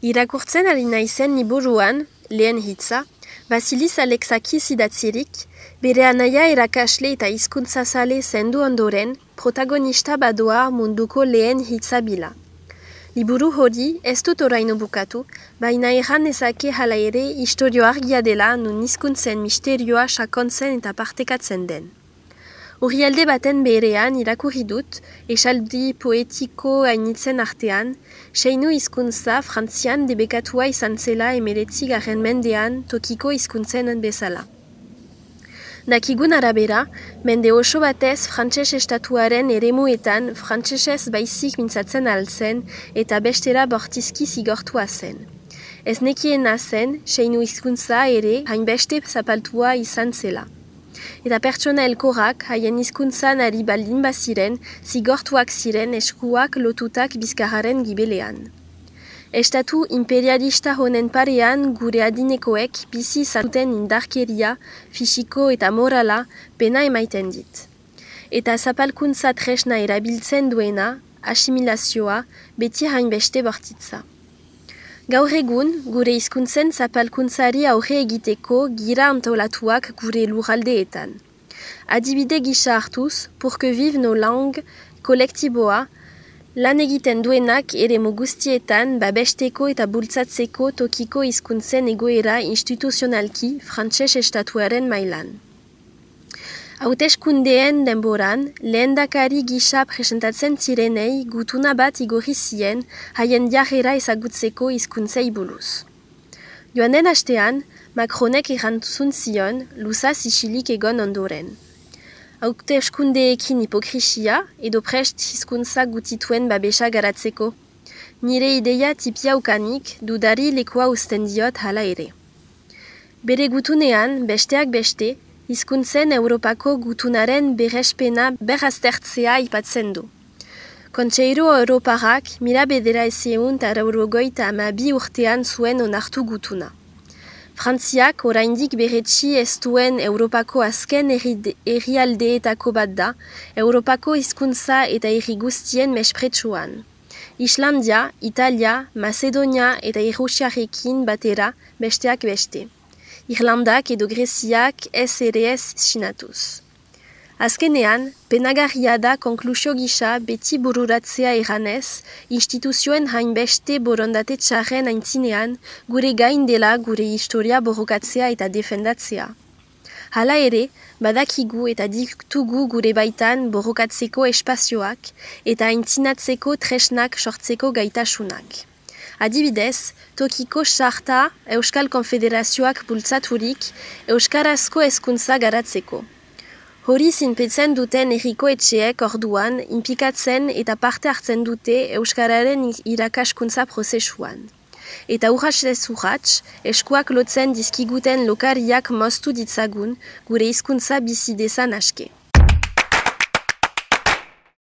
Irakurtzen ari naizen liburuan, lehen hitza, Basilis Alexaki zidatzirik, bere anaia erakasle eta hizkuntza zale zendu ondoren, protagonista badoa munduko lehen hitza bila. Liburu hori ez dut oraino bukatu, baina erran ezake hala ere historio argia dela nun hizkuntzen misterioa sakontzen eta partekatzen den. Urrialde baten berean irakurri dut, esaldi poetiko hainitzen artean, seinu hizkuntza frantzian debekatua izan zela emeretzi garen mendean tokiko hizkuntzen bezala. Nakigun arabera, mende oso batez frantses estatuaren eremuetan frantsesez baizik mintzatzen altzen eta bestera bortizki zigortua zen. Ez nekiena zen, seinu hizkuntza ere hainbeste zapaltua izan zela eta pertsona elkorrak haien hizkuntzan ari baldin baziren, zigortuak ziren eskuak lotutak bizkarraren gibelean. Estatu imperialista honen parean gure adinekoek bizi zanuten indarkeria, fisiko eta morala pena emaiten dit. Eta zapalkuntza tresna erabiltzen duena, asimilazioa, beti hainbeste bortitza. Gaur egun, gure hizkuntzen zapalkuntzari aurre egiteko gira antolatuak gure lurraldeetan. Adibide gisa hartuz, purke viv no lang, kolektiboa, lan egiten duenak ere guztietan babesteko eta bultzatzeko tokiko hizkuntzen egoera instituzionalki frantses estatuaren mailan. Hauteskundeen denboran, lehendakari gisa presentatzen zirenei gutuna bat igorri zien haien jarrera ezagutzeko hizkuntzei buluz. Joanen hastean, Macronek errantzun zion, lusa isilik egon ondoren. Hauteskundeekin hipokrisia edo prest hizkuntza gutituen babesa garatzeko. Nire ideia tipia ukanik dudari lekoa usten diot hala ere. Bere gutunean, besteak beste, hizkuntzen Europako gutunaren berrespena berraztertzea ipatzen du. Kontseiro Europarak mila bedera ezieun eta ama bi urtean zuen onartu gutuna. Frantziak oraindik berretxi ez duen Europako azken errialdeetako bat da, Europako hizkuntza eta erri guztien mespretsuan. Islandia, Italia, Macedonia eta Irusiarekin batera besteak beste. Irlandak edo Greziak ez ere ez sinatuz. Azkenean, penagarria da konklusio gisa beti bururatzea eranez, instituzioen hainbeste borondate txarren aintzinean gure gain dela gure historia borrokatzea eta defendatzea. Hala ere, badakigu eta diktugu gure baitan borrokatzeko espazioak eta aintzinatzeko tresnak sortzeko gaitasunak. Adibidez, tokiko sarta Euskal Konfederazioak bultzaturik Euskarazko hezkuntza garatzeko. Hori zinpetzen duten erriko etxeek orduan inpikatzen eta parte hartzen dute Euskararen irakaskuntza prozesuan. Eta urratxez urratx, eskuak lotzen dizkiguten lokariak moztu ditzagun gure hizkuntza bizi desan aske.